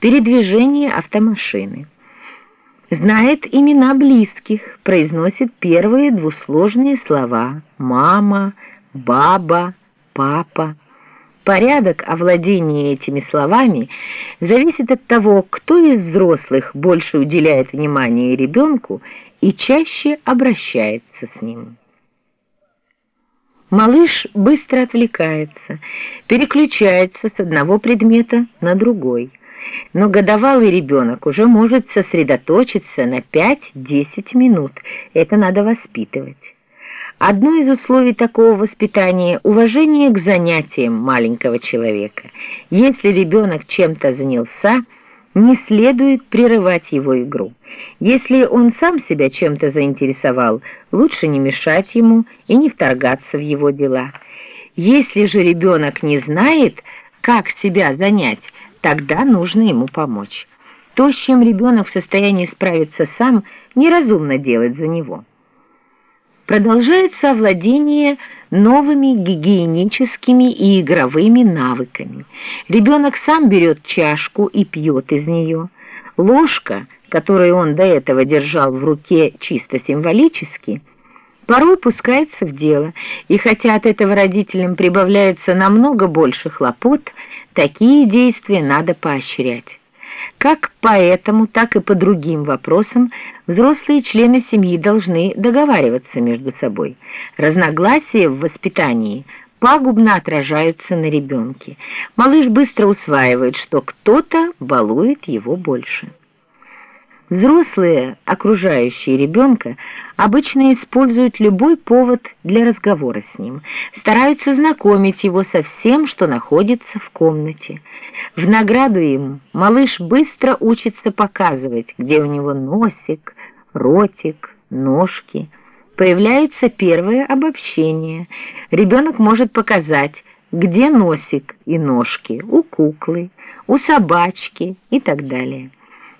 передвижение автомашины. Знает имена близких, произносит первые двусложные слова «мама», «баба», «папа». Порядок овладения этими словами зависит от того, кто из взрослых больше уделяет внимание ребенку и чаще обращается с ним. Малыш быстро отвлекается, переключается с одного предмета на другой. Но годовалый ребенок уже может сосредоточиться на 5-10 минут. Это надо воспитывать. Одно из условий такого воспитания – уважение к занятиям маленького человека. Если ребенок чем-то занялся, не следует прерывать его игру. Если он сам себя чем-то заинтересовал, лучше не мешать ему и не вторгаться в его дела. Если же ребенок не знает, как себя занять, тогда нужно ему помочь. То, с чем ребенок в состоянии справиться сам, неразумно делать за него продолжается овладение новыми гигиеническими и игровыми навыками. Ребенок сам берет чашку и пьет из нее. Ложка, которую он до этого держал в руке чисто символически, порой пускается в дело, и хотя от этого родителям прибавляется намного больше хлопот, такие действия надо поощрять. Как по этому, так и по другим вопросам взрослые члены семьи должны договариваться между собой. Разногласия в воспитании пагубно отражаются на ребенке. Малыш быстро усваивает, что кто-то балует его больше. Взрослые, окружающие ребенка, обычно используют любой повод для разговора с ним, стараются знакомить его со всем, что находится в комнате. В награду ему малыш быстро учится показывать, где у него носик, ротик, ножки. Появляется первое обобщение. Ребенок может показать, где носик и ножки у куклы, у собачки и так далее.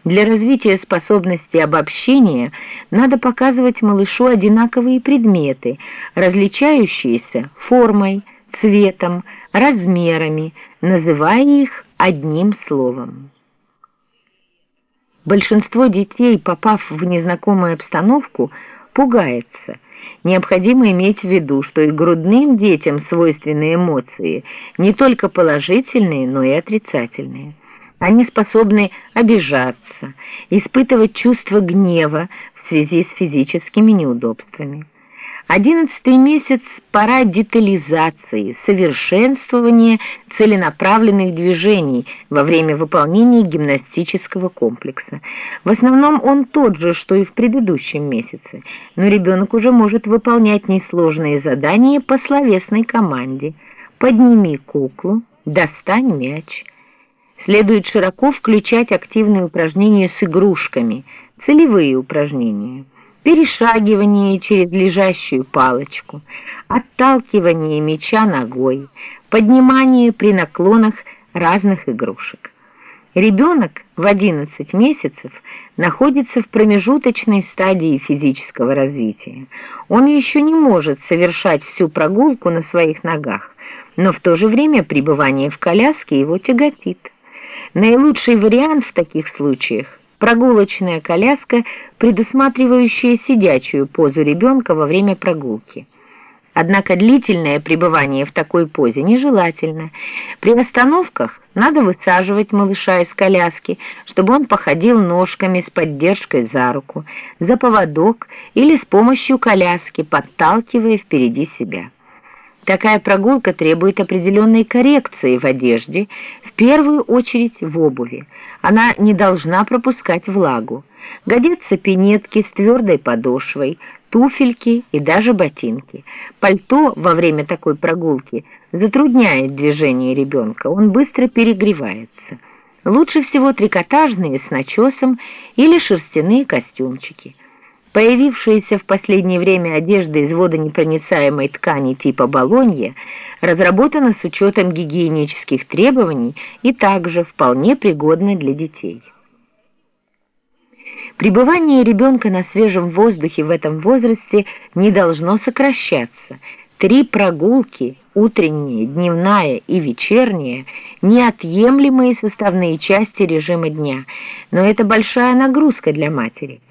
Для развития способности обобщения надо показывать малышу одинаковые предметы, различающиеся формой, цветом, размерами, называя их одним словом. Большинство детей, попав в незнакомую обстановку, пугается. Необходимо иметь в виду, что и грудным детям свойственны эмоции, не только положительные, но и отрицательные. Они способны обижаться, испытывать чувство гнева в связи с физическими неудобствами. Одиннадцатый месяц – пора детализации, совершенствования целенаправленных движений во время выполнения гимнастического комплекса. В основном он тот же, что и в предыдущем месяце, но ребенок уже может выполнять несложные задания по словесной команде «подними куклу», «достань мяч», Следует широко включать активные упражнения с игрушками, целевые упражнения, перешагивание через лежащую палочку, отталкивание мяча ногой, поднимание при наклонах разных игрушек. Ребенок в 11 месяцев находится в промежуточной стадии физического развития. Он еще не может совершать всю прогулку на своих ногах, но в то же время пребывание в коляске его тяготит. Наилучший вариант в таких случаях – прогулочная коляска, предусматривающая сидячую позу ребенка во время прогулки. Однако длительное пребывание в такой позе нежелательно. При остановках надо высаживать малыша из коляски, чтобы он походил ножками с поддержкой за руку, за поводок или с помощью коляски, подталкивая впереди себя. Такая прогулка требует определенной коррекции в одежде, в первую очередь в обуви. Она не должна пропускать влагу. Годятся пинетки с твердой подошвой, туфельки и даже ботинки. Пальто во время такой прогулки затрудняет движение ребенка, он быстро перегревается. Лучше всего трикотажные с начесом или шерстяные костюмчики. Появившаяся в последнее время одежда из водонепроницаемой ткани типа балонья разработана с учетом гигиенических требований и также вполне пригодна для детей. Пребывание ребенка на свежем воздухе в этом возрасте не должно сокращаться. Три прогулки утренняя, дневная и вечерняя – неотъемлемые составные части режима дня, но это большая нагрузка для матери.